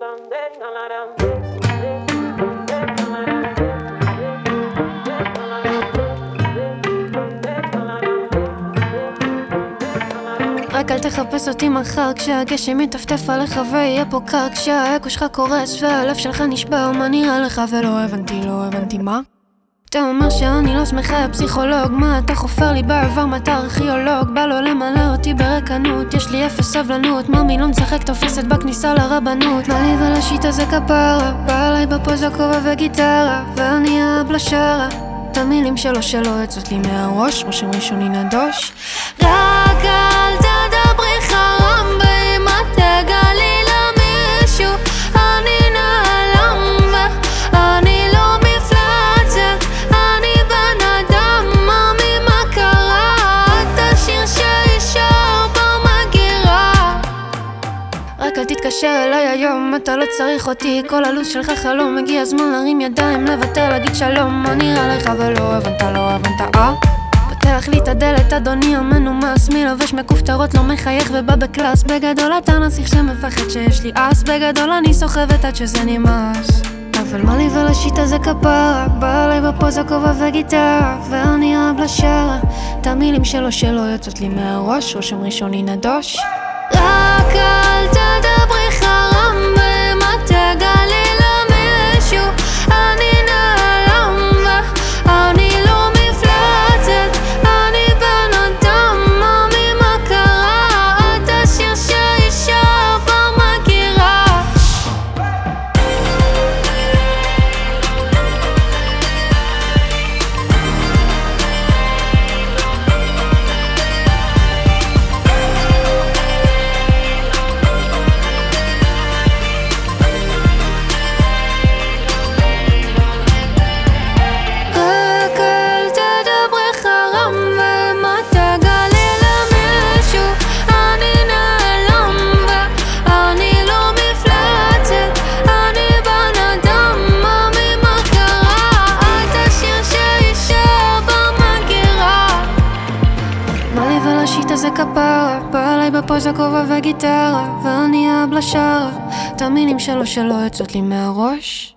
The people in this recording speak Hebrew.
רק אל תחפש אותי מחר כשהגשם יטפטף עליך ויהיה פה קר כשהאקו שלך קורס והלב שלך נשבר מה נראה לך ולא הבנתי, לא הבנתי מה? אתה אומר שאני לא שמחה פסיכולוג מה אתה חופר לי בעבר? מה אתה ארכיאולוג? בא לו למלא אותי ברקנות. יש לי אפס סבלנות ממי לא משחק תופסת בכניסה לרבנות. מה לי ולשיט הזה כפרה בא עליי בפוזה כובע וגיטרה ואני האבלה שרה. את המילים שלו שלא יוצאות לי מהראש רושם ראשוני נדוש. רק אל תתקשר אליי היום, אתה לא צריך אותי. כל הלו"ז שלך חלום, הגיע הזמן להרים ידיים, לוותר, להגיד שלום. מה נראה לך ולא הבנת, לא הבנת, אה? פותח לי את הדלת, אדוני המנומס מי לובש מכופתרות, לא מחייך ובא בקלאס. בגדול אתה נסיך שמפחד שיש לי אס. בגדול אני סוחבת עד שזה נמאס. אבל מה לי ולשיט הזה כפרה? בא עליי בפוזה כובע וגיטרה ואני אבלה שרה את המילים שלו שלא יוצאות לי מהראש רושם ראשוני נדוש הזה כפרה בא עליי בפוזה כובע וגיטרה ואני אבלה שרה את המילים שלו שלא יוצאות לי מהראש